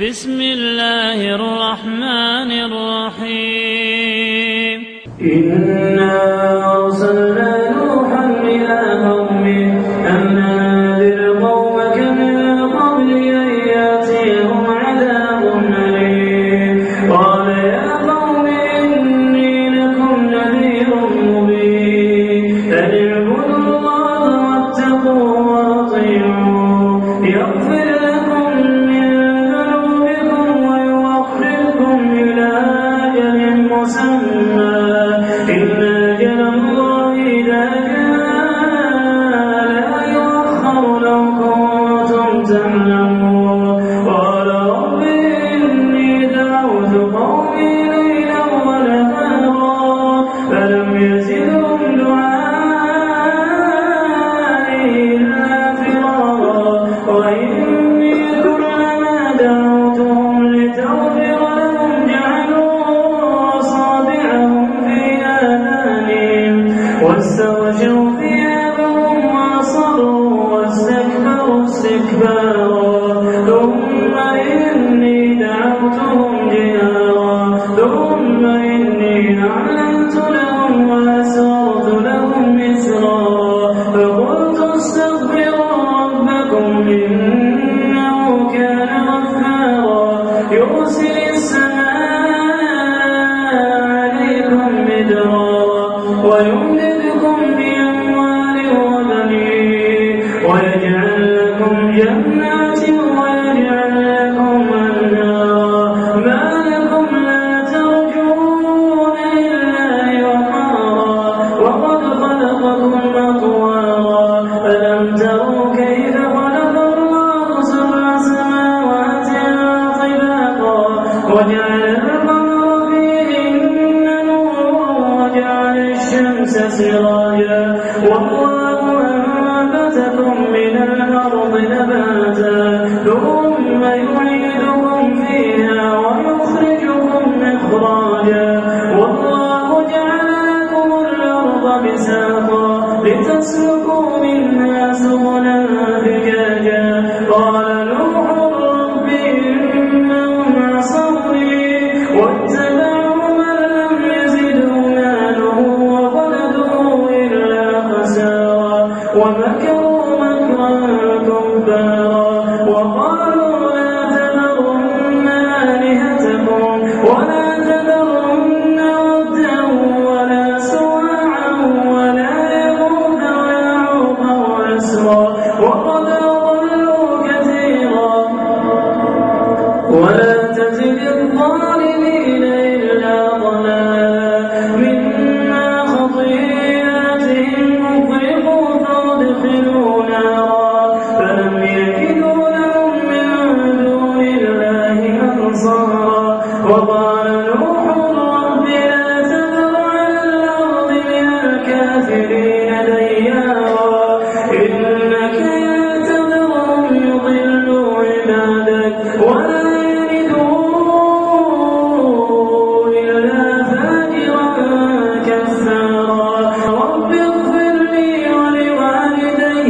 بسم الله الرحمن الرحيم. إنا واستغشوا ثيابهم وأصروا واستكبروا استكبارا. ثم إني دعوتهم جهارا. ثم إني أعلنت لهم وأسررت لهم إسرارا. فقلت استغفروا ربكم إنه كان غفارا. يرسل القمر وجعل الشمس سراجا والله أنبتكم من الأرض نباتا ثم فيها إخراجا والله جعل لكم الأرض لتسلكوا منها سبلا فجاجا ومكروا مكرا كبارا وقالوا لا تذرن آلهتكم ولا تذرن ودا ولا سواعا ولا يغوث ويعوق ويسرا وقد أضلوا كثيرا. ولا تزد الظالمين صبرا وقال نوح رب لا تذر على الأرض من الكافرين ديارا. إنك إن تذرهم يضلوا عبادك ولا يلدوا إلا رب اغفر لي ولوالدي